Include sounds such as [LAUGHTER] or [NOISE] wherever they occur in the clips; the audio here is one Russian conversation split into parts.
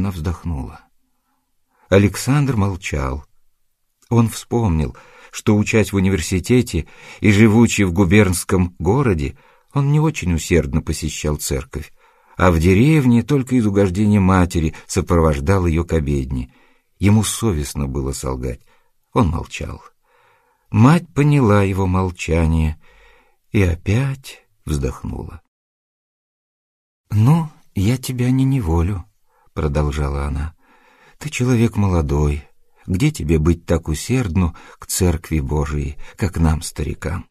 Она вздохнула. Александр молчал. Он вспомнил, что, учась в университете и живучи в губернском городе, он не очень усердно посещал церковь, а в деревне только из угождения матери сопровождал ее к обедне. Ему совестно было солгать. Он молчал. Мать поняла его молчание и опять вздохнула. «Ну, я тебя не неволю», — продолжала она. «Ты человек молодой. Где тебе быть так усердну к церкви Божией, как нам, старикам?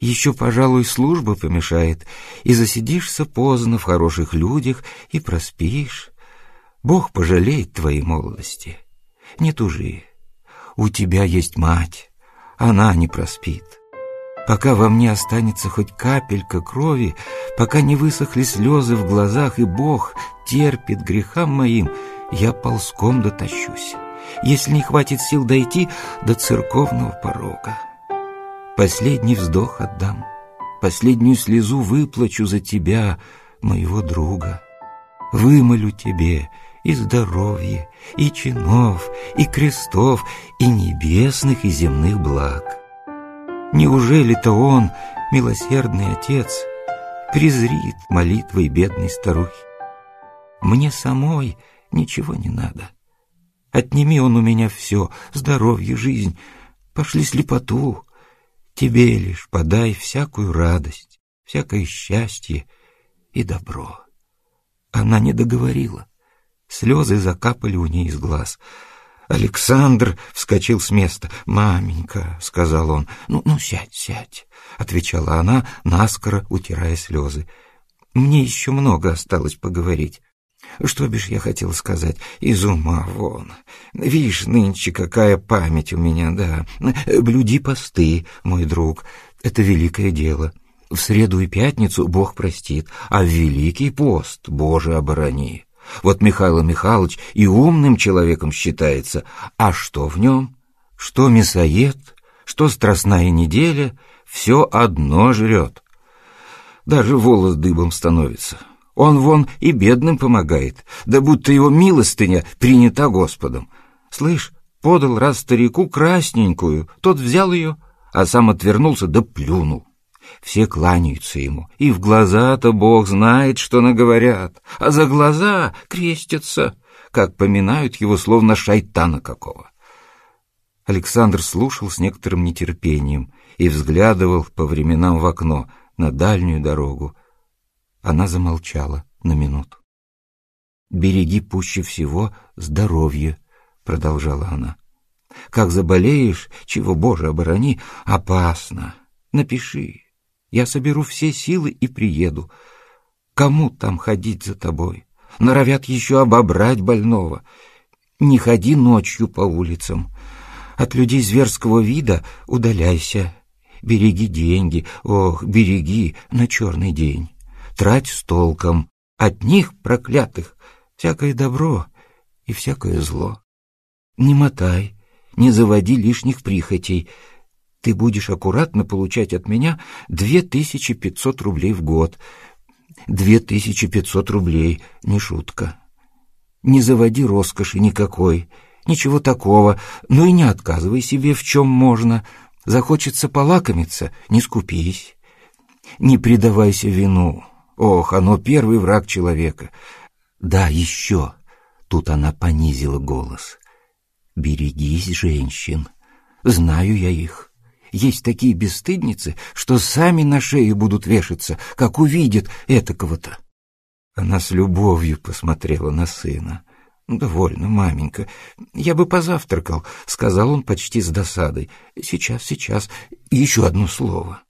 Еще, пожалуй, служба помешает, и засидишься поздно в хороших людях и проспишь. Бог пожалеет твоей молодости. Не тужи. У тебя есть мать, она не проспит. Пока во мне останется хоть капелька крови, пока не высохли слезы в глазах, и Бог терпит грехам моим, я ползком дотащусь, если не хватит сил дойти до церковного порога. Последний вздох отдам, последнюю слезу выплачу за тебя, моего друга. Вымолю тебе и здоровье, и чинов, и крестов, и небесных, и земных благ. Неужели-то он, милосердный отец, презрит молитвой бедной старухи? Мне самой ничего не надо. Отними он у меня все, здоровье, жизнь, пошли слепоту, Тебе лишь подай всякую радость, всякое счастье и добро. Она не договорила. Слезы закапали у ней из глаз. Александр вскочил с места. «Маменька», — сказал он, — «ну, ну, сядь, сядь», — отвечала она, наскоро утирая слезы. «Мне еще много осталось поговорить. Что бишь я хотел сказать? Из ума вон. Видишь, нынче какая память у меня, да. Блюди посты, мой друг. Это великое дело. В среду и пятницу Бог простит, а в Великий пост, Боже, оборони. Вот Михаил Михайлович и умным человеком считается. А что в нем? Что мясоед? Что страстная неделя? Все одно жрет. Даже волос дыбом становится. Он вон и бедным помогает, да будто его милостыня принята Господом. Слышь, подал раз старику красненькую, тот взял ее, а сам отвернулся да плюнул. Все кланяются ему, и в глаза-то Бог знает, что наговорят, а за глаза крестятся, как поминают его словно шайтана какого. Александр слушал с некоторым нетерпением и взглядывал по временам в окно на дальнюю дорогу, она замолчала на минуту. «Береги пуще всего здоровье», — продолжала она. «Как заболеешь, чего, Боже, оборони, опасно. Напиши. Я соберу все силы и приеду. Кому там ходить за тобой? Норовят еще обобрать больного. Не ходи ночью по улицам. От людей зверского вида удаляйся. Береги деньги, ох, береги на черный день» трать с толком. От них, проклятых, всякое добро и всякое зло. Не мотай, не заводи лишних прихотей. Ты будешь аккуратно получать от меня две тысячи пятьсот рублей в год. Две тысячи пятьсот рублей, не шутка. Не заводи роскоши никакой, ничего такого, ну и не отказывай себе в чем можно. Захочется полакомиться, не скупись. Не предавайся вину, Ох, оно первый враг человека. Да, еще. Тут она понизила голос. Берегись женщин. Знаю я их. Есть такие бесстыдницы, что сами на шею будут вешаться, как увидят этакого-то. Она с любовью посмотрела на сына. «Довольно, маменька. Я бы позавтракал», — сказал он почти с досадой. «Сейчас, сейчас. Еще одно слово».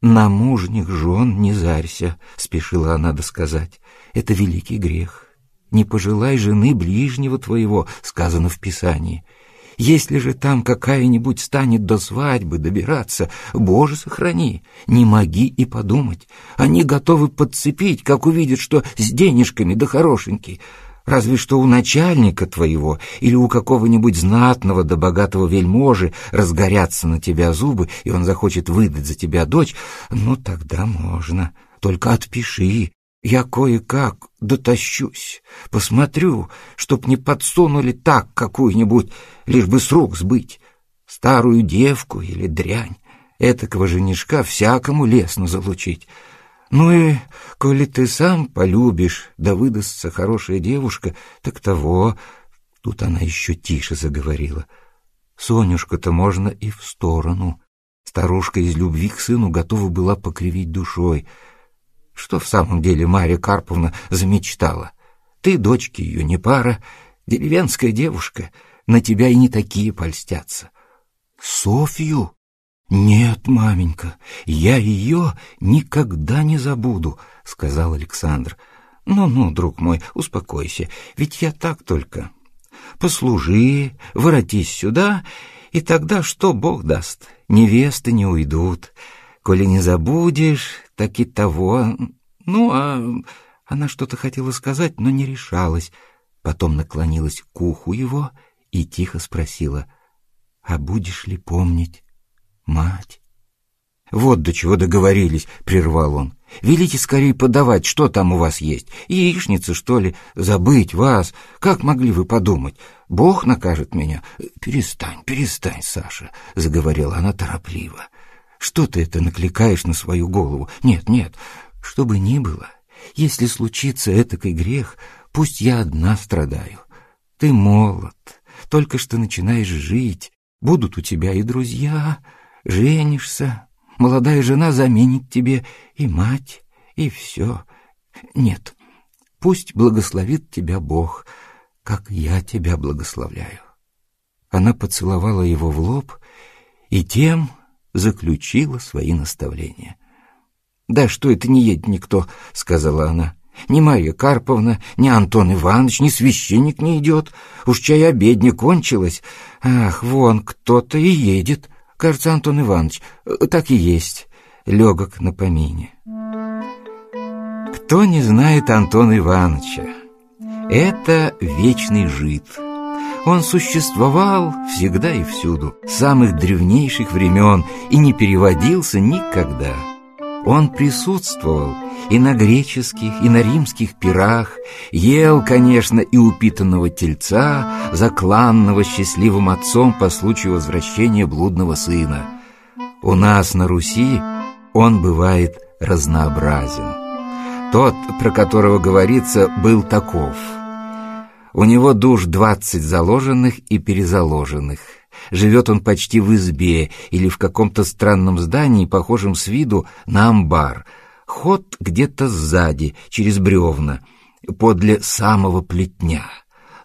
«На мужних жен не зарься», — спешила она досказать. «Это великий грех. Не пожелай жены ближнего твоего», — сказано в Писании. «Если же там какая-нибудь станет до свадьбы добираться, Боже, сохрани, не моги и подумать. Они готовы подцепить, как увидят, что с денежками да хорошенький. Разве что у начальника твоего или у какого-нибудь знатного да богатого вельможи разгорятся на тебя зубы, и он захочет выдать за тебя дочь, ну тогда можно. Только отпиши, Я кое-как дотащусь, посмотрю, чтоб не подсунули так какую-нибудь, лишь бы с рук сбыть, старую девку или дрянь. Этакого женишка всякому лестно залучить. Ну и, коли ты сам полюбишь, да выдастся хорошая девушка, так того... Тут она еще тише заговорила. Сонюшка-то можно и в сторону. Старушка из любви к сыну готова была покривить душой — что в самом деле Марья Карповна замечтала? Ты, дочке ее, не пара, деревенская девушка, на тебя и не такие польстятся. Софью? Нет, маменька, я ее никогда не забуду, сказал Александр. Ну-ну, друг мой, успокойся, ведь я так только. Послужи, воротись сюда, и тогда что Бог даст, невесты не уйдут. Коли не забудешь, так и того. Ну, а она что-то хотела сказать, но не решалась. Потом наклонилась к уху его и тихо спросила, «А будешь ли помнить, мать?» «Вот до чего договорились», — прервал он. «Велите скорее подавать, что там у вас есть. Яичница, что ли? Забыть вас? Как могли вы подумать? Бог накажет меня?» «Перестань, перестань, Саша», — заговорила она торопливо. Что ты это накликаешь на свою голову? Нет, нет, что бы ни было, если случится этакой грех, пусть я одна страдаю. Ты молод, только что начинаешь жить, будут у тебя и друзья, женишься, молодая жена заменит тебе и мать, и все. Нет, пусть благословит тебя Бог, как я тебя благословляю. Она поцеловала его в лоб и тем заключила свои наставления. «Да что это не едет никто», — сказала она. «Ни Марья Карповна, ни Антон Иванович, ни священник не идет. Уж чай обедня кончилась. Ах, вон кто-то и едет. Кажется, Антон Иванович. Так и есть. Легок на помине». Кто не знает Антона Ивановича? Это вечный жид. Он существовал всегда и всюду, с самых древнейших времен, и не переводился никогда. Он присутствовал и на греческих, и на римских пирах, ел, конечно, и упитанного тельца, закланного счастливым отцом по случаю возвращения блудного сына. У нас на Руси он бывает разнообразен. Тот, про которого говорится, был таков — у него душ двадцать заложенных и перезаложенных. Живет он почти в избе или в каком-то странном здании, похожем с виду на амбар. Ход где-то сзади, через бревна, подле самого плетня.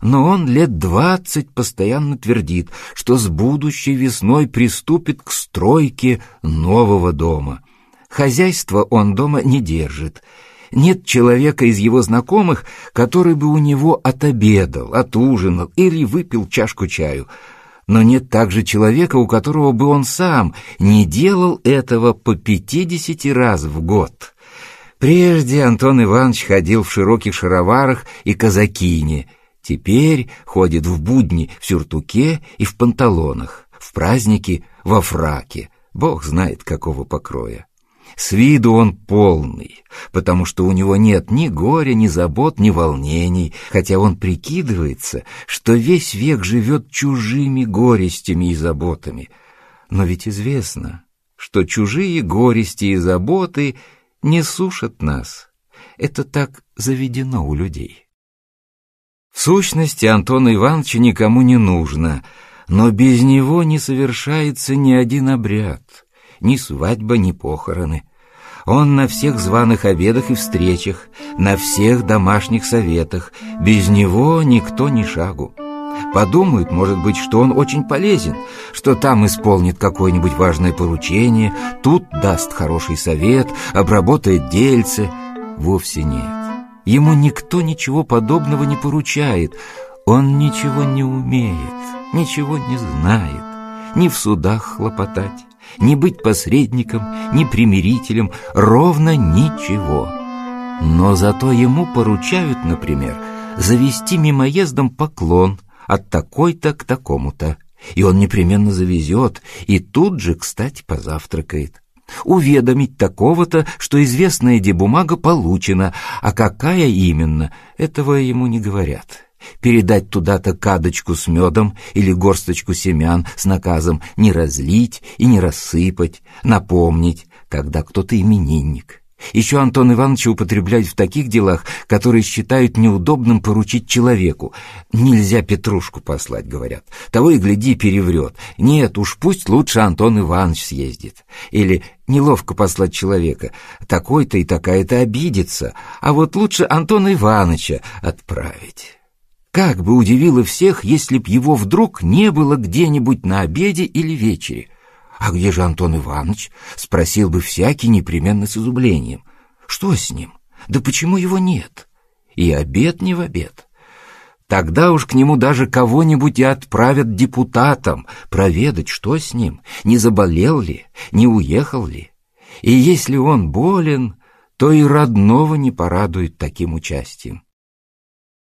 Но он лет двадцать постоянно твердит, что с будущей весной приступит к стройке нового дома. Хозяйство он дома не держит — нет человека из его знакомых, который бы у него отобедал, отужинал или выпил чашку чаю. Но нет также человека, у которого бы он сам не делал этого по пятидесяти раз в год. Прежде Антон Иванович ходил в широких шароварах и казакине, теперь ходит в будни в сюртуке и в панталонах, в праздники во фраке, бог знает какого покроя. С виду он полный, потому что у него нет ни горя, ни забот, ни волнений, хотя он прикидывается, что весь век живет чужими горестями и заботами. Но ведь известно, что чужие горести и заботы не сушат нас. Это так заведено у людей. В сущности, Антона Ивановича никому не нужно, но без него не совершается ни один обряд — ни свадьба, ни похороны. Он на всех званых обедах и встречах, на всех домашних советах. Без него никто ни шагу. Подумают, может быть, что он очень полезен, что там исполнит какое-нибудь важное поручение, тут даст хороший совет, обработает дельце. Вовсе нет. Ему никто ничего подобного не поручает. Он ничего не умеет, ничего не знает, ни в судах хлопотать, ни быть посредником, ни примирителем, ровно ничего. Но зато ему поручают, например, завести мимоездом поклон от такой-то к такому-то, и он непременно завезет, и тут же, кстати, позавтракает. уведомить такого-то, что известная бумага получена, а какая именно, этого ему не говорят. Передать туда-то кадочку с медом или горсточку семян с наказом не разлить и не рассыпать, напомнить, когда кто-то именинник. Еще Антон Иванович употребляет в таких делах, которые считают неудобным поручить человеку. Нельзя Петрушку послать, говорят. Того и гляди, переврет. Нет, уж пусть лучше Антон Иванович съездит. Или неловко послать человека. Такой-то и такая-то обидится. А вот лучше Антона Ивановича отправить. Как бы удивило всех, если б его вдруг не было где-нибудь на обеде или вечере. «А где же Антон Иванович?» — спросил бы всякий непременно с изумлением. «Что с ним? Да почему его нет?» И обед не в обед. Тогда уж к нему даже кого-нибудь и отправят депутатам проведать, что с ним, не заболел ли, не уехал ли. И если он болен, то и родного не порадует таким участием.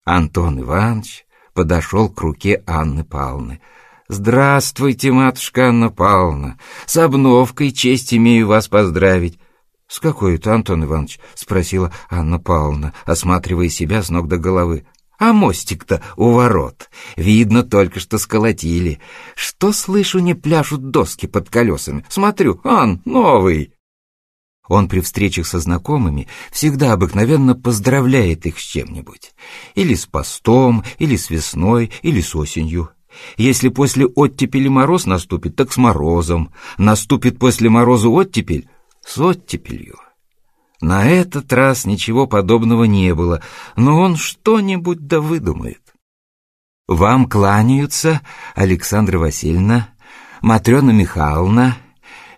Антон Иванович подошел к руке Анны Павловны — «Здравствуйте, матушка Анна Павловна! С обновкой честь имею вас поздравить!» «С какой это, Антон Иванович?» — спросила Анна Павловна, осматривая себя с ног до головы. «А мостик-то у ворот. Видно, только что сколотили. Что, слышу, не пляшут доски под колесами? Смотрю, Ан, новый!» Он при встречах со знакомыми всегда обыкновенно поздравляет их с чем-нибудь. Или с постом, или с весной, или с осенью. Если после оттепели мороз наступит, так с морозом. Наступит после мороза оттепель с оттепелью. На этот раз ничего подобного не было, но он что-нибудь да выдумает. «Вам кланяются Александра Васильевна, Матрена Михайловна,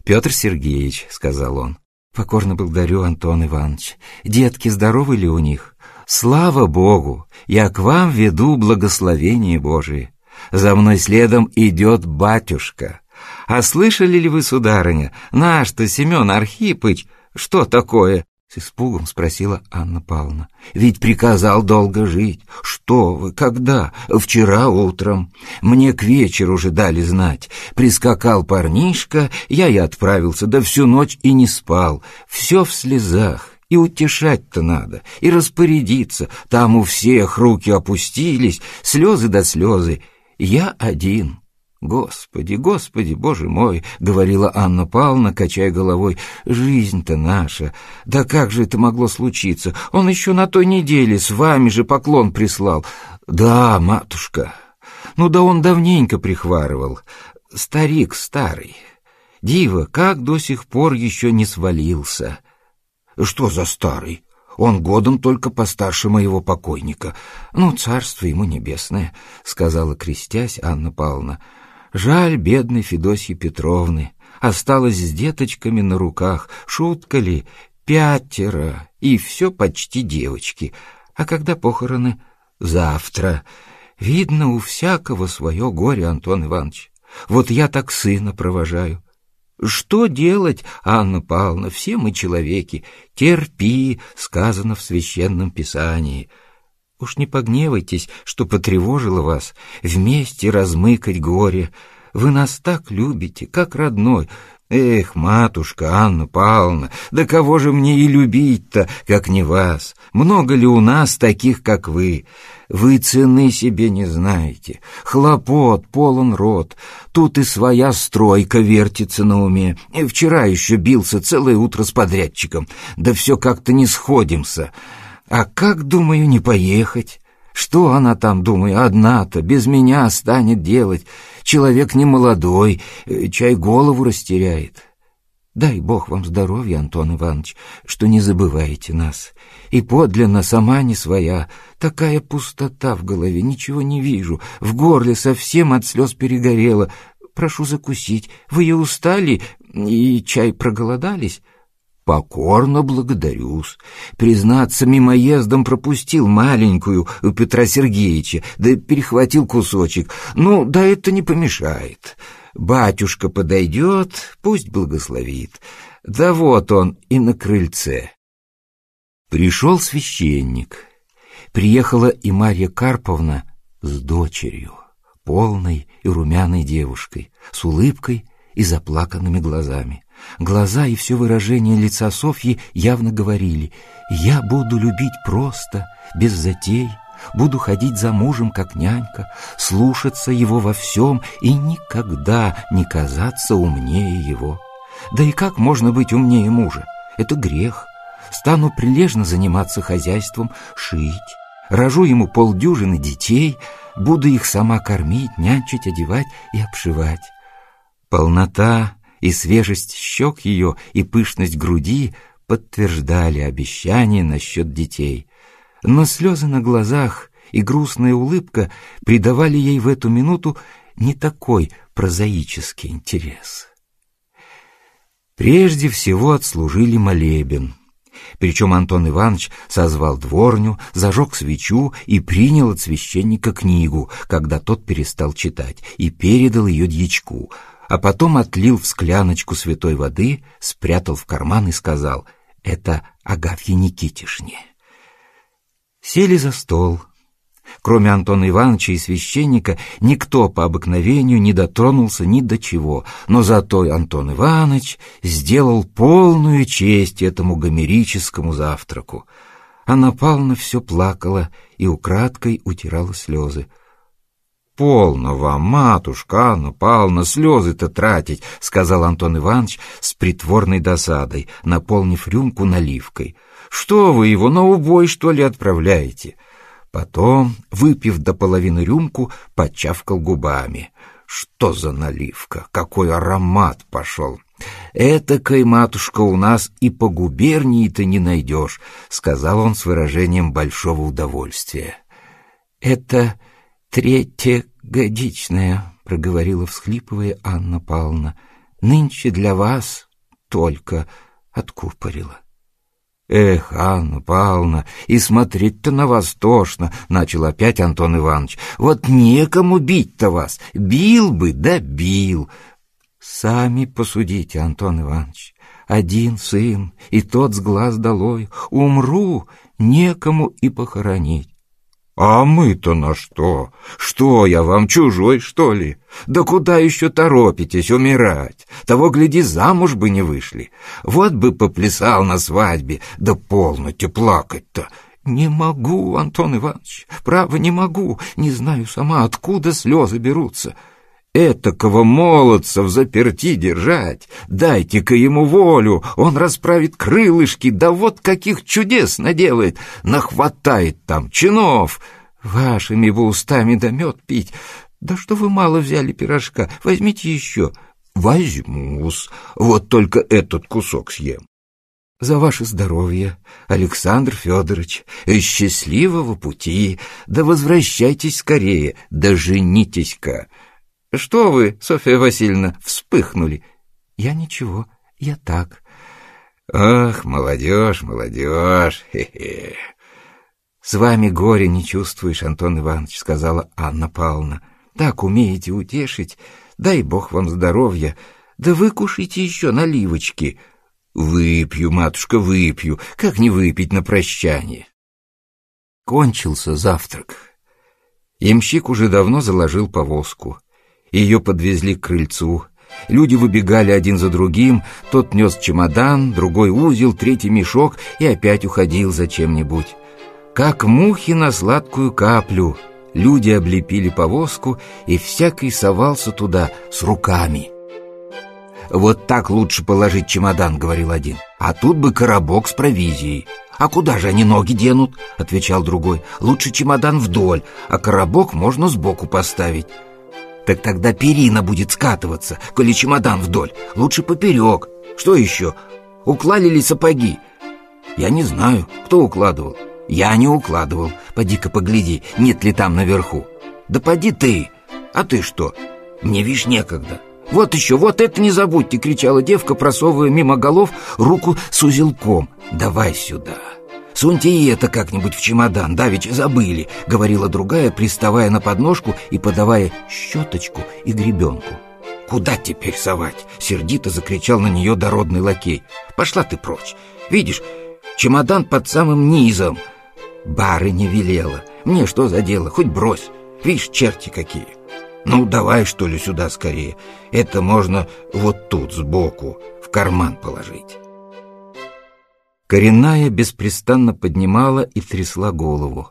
Петр Сергеевич», — сказал он. «Покорно благодарю, Антон Иванович. Детки здоровы ли у них? Слава Богу! Я к вам веду благословение Божие. За мной следом идет батюшка. А слышали ли вы, сударыня, наш-то Семен Архипыч, что такое?» С испугом спросила Анна Павловна. «Ведь приказал долго жить. Что вы, когда? Вчера утром. Мне к вечеру уже дали знать. Прискакал парнишка, я и отправился, да всю ночь и не спал. Все в слезах. И утешать-то надо, и распорядиться. Там у всех руки опустились, слезы до да слезы. Я один. Господи, Господи, Боже мой, говорила Анна Павловна, качая головой. Жизнь-то наша. Да как же это могло случиться? Он еще на той неделе с вами же поклон прислал. Да, матушка. Ну да он давненько прихварывал. Старик старый. Дива, как до сих пор еще не свалился. Что за старый? Он годом только постарше моего покойника. Ну, царство ему небесное, — сказала, крестясь, Анна Павловна. Жаль бедной Федосьи Петровны. Осталась с деточками на руках. Шутка ли? Пятеро. И все почти девочки. А когда похороны? Завтра. Видно, у всякого свое горе, Антон Иванович. Вот я так сына провожаю. Что делать, Анна Павловна, все мы человеки. Терпи, сказано в священном писании. Уж не погневайтесь, что потревожило вас. Вместе размыкать горе. Вы нас так любите, как родной. Эх, матушка Анна Павловна, да кого же мне и любить-то, как не вас? Много ли у нас таких, как вы? Вы цены себе не знаете. Хлопот, полон рот. Тут и своя стройка вертится на уме. И вчера еще бился целое утро с подрядчиком. Да все как-то не сходимся. А как, думаю, не поехать? Что она там, думаю, одна-то, без меня станет делать? Человек не молодой, э, чай голову растеряет. Дай Бог вам здоровья, Антон Иванович, что не забываете нас. И подлинно сама не своя, такая пустота в голове, ничего не вижу, в горле совсем от слез перегорело. Прошу закусить, вы и устали, и чай проголодались?» «Покорно благодарю-с. Признаться, мимоездом пропустил маленькую у Петра Сергеевича, да перехватил кусочек. Ну, да это не помешает. Батюшка подойдет, пусть благословит. Да вот он и на крыльце». Пришел священник. Приехала и Марья Карповна с дочерью, полной и румяной девушкой, с улыбкой и заплаканными глазами. Глаза и все выражение лица Софьи явно говорили «Я буду любить просто, без затей, буду ходить за мужем, как нянька, слушаться его во всем и никогда не казаться умнее его. Да и как можно быть умнее мужа? Это грех. Стану прилежно заниматься хозяйством, шить, рожу ему полдюжины детей, буду их сама кормить, нянчить, одевать и обшивать. Полнота и свежесть щек ее и пышность груди подтверждали обещание насчет детей. Но слезы на глазах и грустная улыбка придавали ей в эту минуту не такой прозаический интерес. Прежде всего отслужили молебен — причем Антон Иванович созвал дворню, зажег свечу и принял от священника книгу, когда тот перестал читать, и передал ее дьячку, а потом отлил в скляночку святой воды, спрятал в карман и сказал «Это Агафье Никитишне». Сели за стол, Кроме Антона Ивановича и священника, никто по обыкновению не дотронулся ни до чего, но зато Антон Иванович сделал полную честь этому гомерическому завтраку. Анна Павловна все плакала и украдкой утирала слезы. «Полно вам, матушка Анна Павловна, слезы-то тратить», — сказал Антон Иванович с притворной досадой, наполнив рюмку наливкой. «Что вы его на убой, что ли, отправляете?» Потом, выпив до половины рюмку, почавкал губами. Что за наливка? Какой аромат пошел! «Этакой, матушка, у нас и по губернии-то не найдешь», — сказал он с выражением большого удовольствия. «Это третья годичная», — проговорила, всхлипывая Анна Павловна. «Нынче для вас только откупорила». «Эх, Анна Павловна, и смотреть-то на вас тошно», — начал опять Антон Иванович. «Вот некому бить-то вас. Бил бы, да бил». «Сами посудите, Антон Иванович. Один сын, и тот с глаз долой. Умру, некому и похоронить. «А мы-то на что? Что я вам, чужой, что ли? Да куда еще торопитесь умирать? Того, гляди, замуж бы не вышли. Вот бы поплясал на свадьбе, да полностью плакать-то». «Не могу, Антон Иванович, право не могу, не знаю сама, откуда слезы берутся». Этакого молодца в заперти держать, дайте-ка ему волю, он расправит крылышки, да вот каких чудес наделает, нахватает там чинов. Вашими бы устами да мед пить, да что вы мало взяли пирожка, возьмите еще. Возьму-с, вот только этот кусок съем. За ваше здоровье, Александр Федорович, и счастливого пути, да возвращайтесь скорее, да женитесь-ка. «Что вы, Софья Васильевна, вспыхнули?» «Я ничего, я так». «Ах, молодежь, молодежь, [LAUGHS] хе-хе!» «С вами горе не чувствуешь, Антон Иванович», — сказала Анна Павловна. «Так умеете утешить, дай бог вам здоровья. Да вы кушайте еще наливочки». «Выпью, матушка, выпью. Как не выпить на прощание?» Кончился завтрак. Ямщик уже давно заложил повозку. Ее подвезли к крыльцу. Люди выбегали один за другим, тот нес чемодан, другой узел, третий мешок и опять уходил за чем-нибудь. Как мухи на сладкую каплю, люди облепили повозку, и всякий совался туда с руками. «Вот так лучше положить чемодан», — говорил один. «А тут бы коробок с провизией». «А куда же они ноги денут?» — отвечал другой. «Лучше чемодан вдоль, а коробок можно сбоку поставить». Так тогда перина будет скатываться, коли чемодан вдоль. Лучше поперек. Что еще? Уклали ли сапоги? Я не знаю, кто укладывал. Я не укладывал. Поди-ка погляди, нет ли там наверху. Да поди ты. А ты что? Мне, вишь, некогда. Вот еще, вот это не забудьте, кричала девка, просовывая мимо голов руку с узелком. Давай сюда. «Суньте и это как-нибудь в чемодан, давеча забыли», — говорила другая, приставая на подножку и подавая щеточку и гребенку. «Куда теперь совать?» — сердито закричал на нее дородный лакей. «Пошла ты прочь. Видишь, чемодан под самым низом». Барыня велела. «Мне что за дело? Хоть брось. Видишь, черти какие». «Ну, давай, что ли, сюда скорее. Это можно вот тут, сбоку, в карман положить. Коренная беспрестанно поднимала и трясла голову.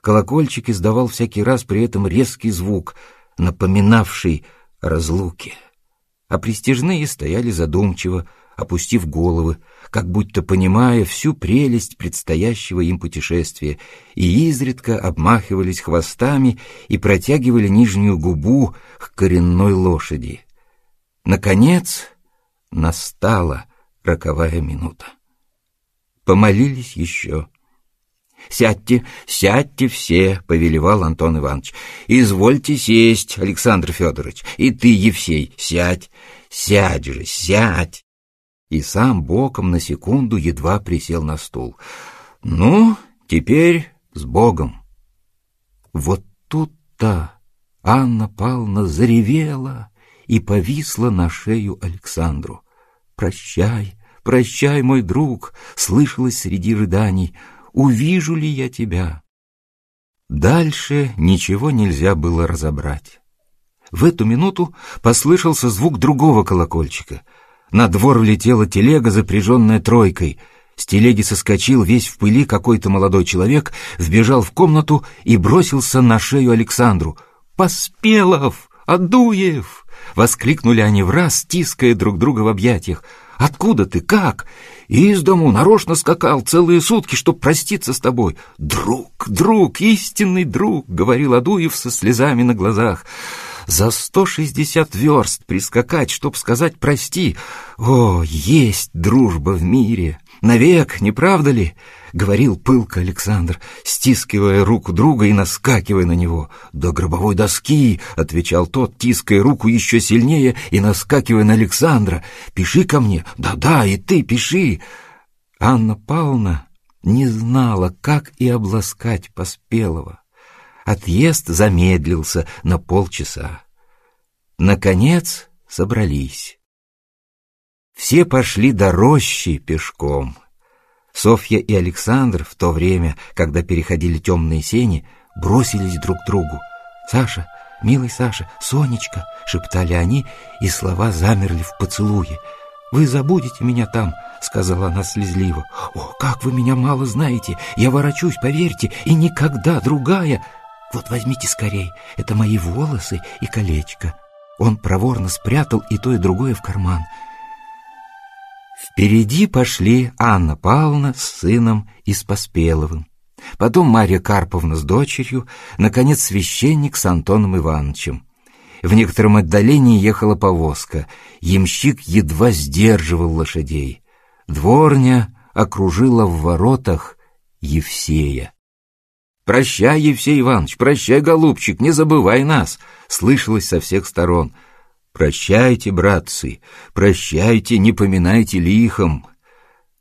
Колокольчик издавал всякий раз при этом резкий звук, напоминавший о разлуке. А пристижные стояли задумчиво, опустив головы, как будто понимая всю прелесть предстоящего им путешествия, и изредка обмахивались хвостами и протягивали нижнюю губу к коренной лошади. Наконец настала роковая минута. Помолились еще. «Сядьте, сядьте все», — повелевал Антон Иванович. «Извольте сесть, Александр Федорович, и ты, Евсей, сядь, сядь же, сядь». И сам боком на секунду едва присел на стул. «Ну, теперь с Богом». Вот тут-то Анна Павловна заревела и повисла на шею Александру. «Прощай, «Прощай, мой друг!» — слышалось среди рыданий. «Увижу ли я тебя?» Дальше ничего нельзя было разобрать. В эту минуту послышался звук другого колокольчика. На двор влетела телега, запряженная тройкой. С телеги соскочил весь в пыли какой-то молодой человек, вбежал в комнату и бросился на шею Александру. «Поспелов! Адуев!» — воскликнули они в раз, стиская друг друга в объятиях. Откуда ты? Как? Из дому нарочно скакал целые сутки, чтоб проститься с тобой. Друг, друг, истинный друг, — говорил Адуев со слезами на глазах. За сто шестьдесят верст прискакать, чтоб сказать «прости». О, есть дружба в мире! Навек, не правда ли? — говорил пылко Александр, стискивая руку друга и наскакивая на него. «До гробовой доски!» — отвечал тот, тиская руку еще сильнее и наскакивая на Александра. «Пиши ко мне! Да-да, и ты пиши!» Анна Павловна не знала, как и обласкать Поспелого. Отъезд замедлился на полчаса. Наконец собрались. Все пошли до рощи пешком — Софья и Александр в то время, когда переходили темные сени, бросились друг к другу. «Саша, милый Саша, Сонечка!» — шептали они, и слова замерли в поцелуе. «Вы забудете меня там!» — сказала она слезливо. «О, как вы меня мало знаете! Я ворочусь, поверьте, и никогда другая!» «Вот возьмите скорей, это мои волосы и колечко!» Он проворно спрятал и то, и другое в карман — Впереди пошли Анна Павловна с сыном и с Поспеловым. Потом Марья Карповна с дочерью, наконец священник с Антоном Ивановичем. В некотором отдалении ехала повозка. Ямщик едва сдерживал лошадей. Дворня окружила в воротах Евсея. «Прощай, Евсей Иванович, прощай, голубчик, не забывай нас!» слышалось со всех сторон — Прощайте, братцы, прощайте, не поминайте лихом.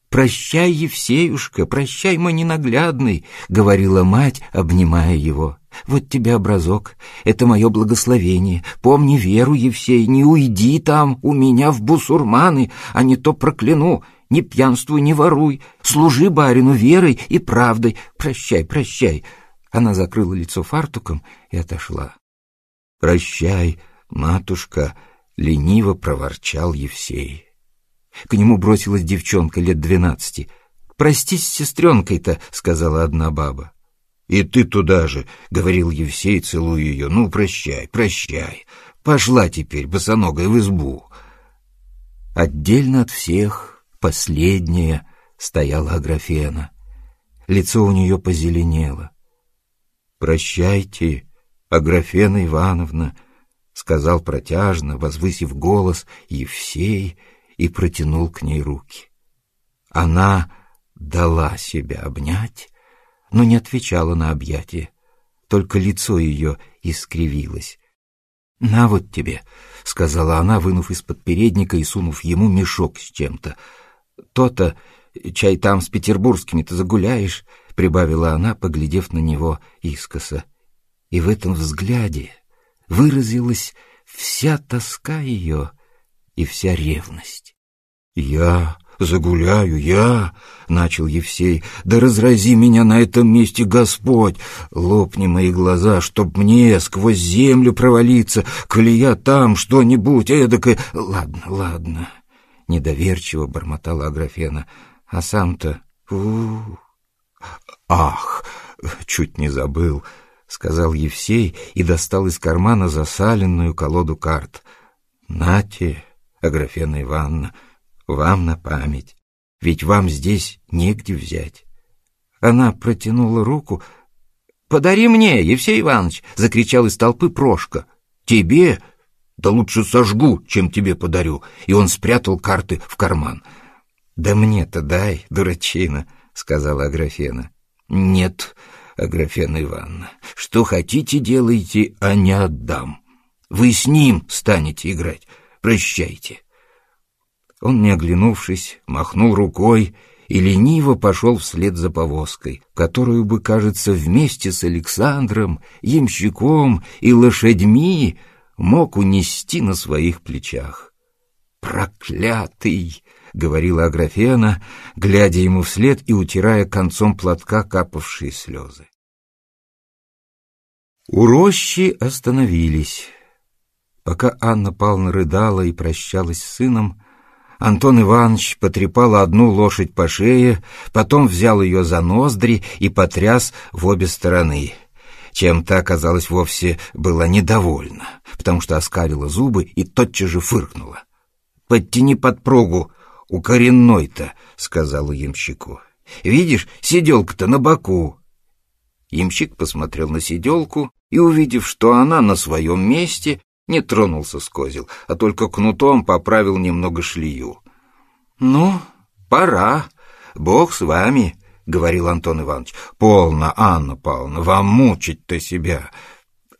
«Прощай, Евсеюшка, прощай, мой ненаглядный», — говорила мать, обнимая его. «Вот тебе образок, это мое благословение. Помни веру, Евсей, не уйди там у меня в бусурманы, а не то прокляну. Не пьянствуй, не воруй, служи барину верой и правдой. Прощай, прощай». Она закрыла лицо фартуком и отошла. «Прощай, матушка», — лениво проворчал Евсей. К нему бросилась девчонка лет двенадцати. «Простись с сестренкой-то», — сказала одна баба. «И ты туда же», — говорил Евсей, целуя ее. «Ну, прощай, прощай. Пошла теперь, босоногая, в избу». Отдельно от всех, последняя, стояла Аграфена. Лицо у нее позеленело. «Прощайте, Аграфена Ивановна», сказал протяжно, возвысив голос, Евсей, и протянул к ней руки. Она дала себя обнять, но не отвечала на объятие, только лицо ее искривилось. «На вот тебе», — сказала она, вынув из-под передника и сунув ему мешок с чем-то. «То-то, чай там с петербургскими-то загуляешь», — прибавила она, поглядев на него искоса. И в этом взгляде выразилась вся тоска ее и вся ревность. «Я загуляю, я!» — начал Евсей. «Да разрази меня на этом месте, Господь! Лопни мои глаза, чтоб мне сквозь землю провалиться, коли я там что-нибудь эдакое... Ладно, ладно, — недоверчиво бормотала Аграфена. «А сам-то... «Ах, чуть не забыл», — сказал Евсей и достал из кармана засаленную колоду карт. «Нате, Аграфена Ивановна, вам на память, ведь вам здесь негде взять». Она протянула руку. «Подари мне, Евсей Иванович!» — закричал из толпы Прошка. «Тебе? Да лучше сожгу, чем тебе подарю!» И он спрятал карты в карман. «Да мне-то дай, дурачина!» — сказала Аграфена. «Нет, Аграфена Ивановна, что хотите делайте, а не отдам. Вы с ним станете играть. Прощайте». Он, не оглянувшись, махнул рукой и лениво пошел вслед за повозкой, которую бы, кажется, вместе с Александром, ямщиком и лошадьми мог унести на своих плечах. «Проклятый!» — говорила Аграфена, глядя ему вслед и утирая концом платка капавшие слезы. У рощи остановились. Пока Анна Павловна рыдала и прощалась с сыном, Антон Иванович потрепал одну лошадь по шее, потом взял ее за ноздри и потряс в обе стороны. Чем та, казалось, вовсе была недовольна, потому что оскалила зубы и тотчас же фыркнула. «Подтяни подпругу, у коренной-то», — сказала ямщику. «Видишь, сиделка-то на боку». Ямщик посмотрел на сиделку и, увидев, что она на своем месте, не тронулся с козел, а только кнутом поправил немного шлею. «Ну, пора, бог с вами», — говорил Антон Иванович. «Полно, Анна Павловна, вам мучить-то себя.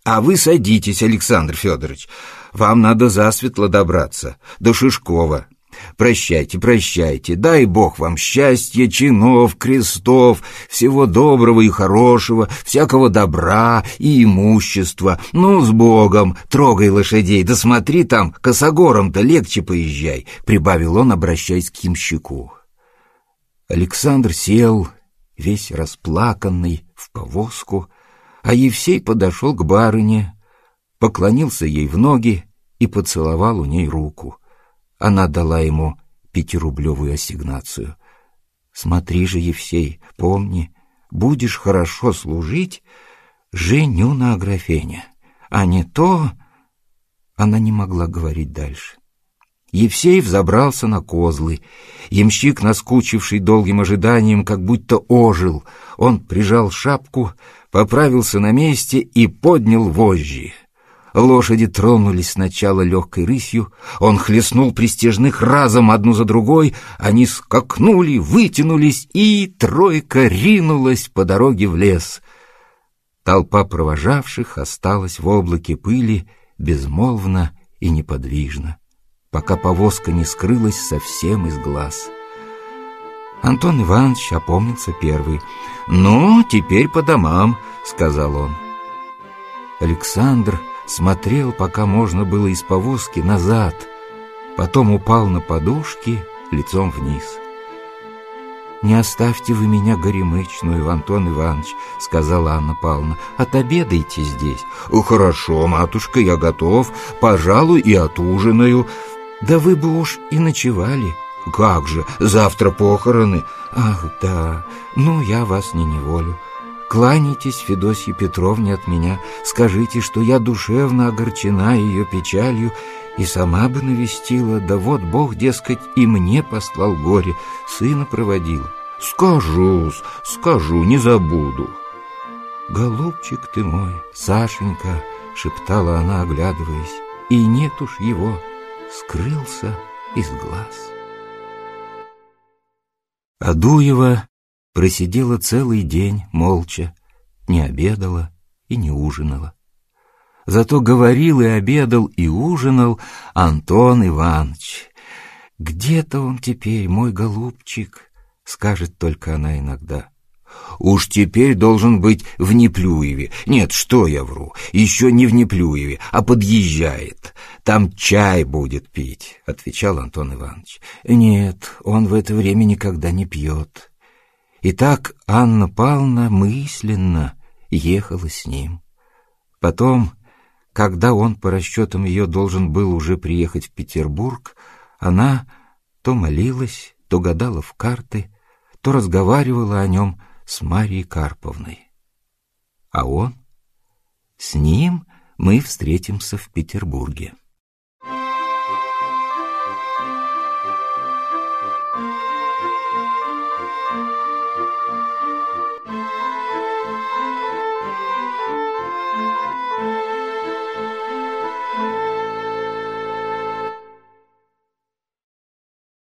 А вы садитесь, Александр Федорович, вам надо засветло добраться, до Шишкова». Прощайте, прощайте, дай Бог вам счастья, чинов, крестов, всего доброго и хорошего, всякого добра и имущества. Ну, с Богом, трогай лошадей, да смотри там, косогором-то легче поезжай», — прибавил он, обращаясь к ямщику. Александр сел, весь расплаканный, в повозку, а Евсей подошел к барыне, поклонился ей в ноги и поцеловал у ней руку. Она дала ему пятирублевую ассигнацию. «Смотри же, Евсей, помни, будешь хорошо служить, женю на Аграфене, а не то...» Она не могла говорить дальше. Евсей взобрался на козлы. Ямщик, наскучивший долгим ожиданием, как будто ожил. Он прижал шапку, поправился на месте и поднял вожжи. Лошади тронулись сначала легкой рысью, он хлестнул пристежных разом одну за другой, они скакнули, вытянулись, и тройка ринулась по дороге в лес. Толпа провожавших осталась в облаке пыли, безмолвно и неподвижно, пока повозка не скрылась совсем из глаз. Антон Иванович опомнился первый. «Ну, теперь по домам», — сказал он. Александр смотрел, пока можно было из повозки, назад, потом упал на подушки лицом вниз. «Не оставьте вы меня горемычную, Антон Иванович», — сказала Анна Павловна. «Отобедайте здесь». «Хорошо, матушка, я готов. Пожалуй, и отужинаю». «Да вы бы уж и ночевали». «Как же, завтра похороны». «Ах, да, ну я вас не неволю». Кланяйтесь Федосье Петровне от меня, скажите, что я душевно огорчена ее печалью и сама бы навестила, да вот Бог, дескать, и мне послал горе, сына проводил. Скажу, скажу, не забуду. Голубчик ты мой, Сашенька, шептала она, оглядываясь, и нет уж его, скрылся из глаз. Адуева Просидела целый день молча, не обедала и не ужинала. Зато говорил и обедал и ужинал Антон Иванович. «Где-то он теперь, мой голубчик», — скажет только она иногда. «Уж теперь должен быть в Неплюеве. Нет, что я вру, еще не в Неплюеве, а подъезжает. Там чай будет пить», — отвечал Антон Иванович. «Нет, он в это время никогда не пьет. И так Анна Павловна мысленно ехала с ним. Потом, когда он, по расчетам ее, должен был уже приехать в Петербург, она то молилась, то гадала в карты, то разговаривала о нем с Марией Карповной. А он? С ним мы встретимся в Петербурге.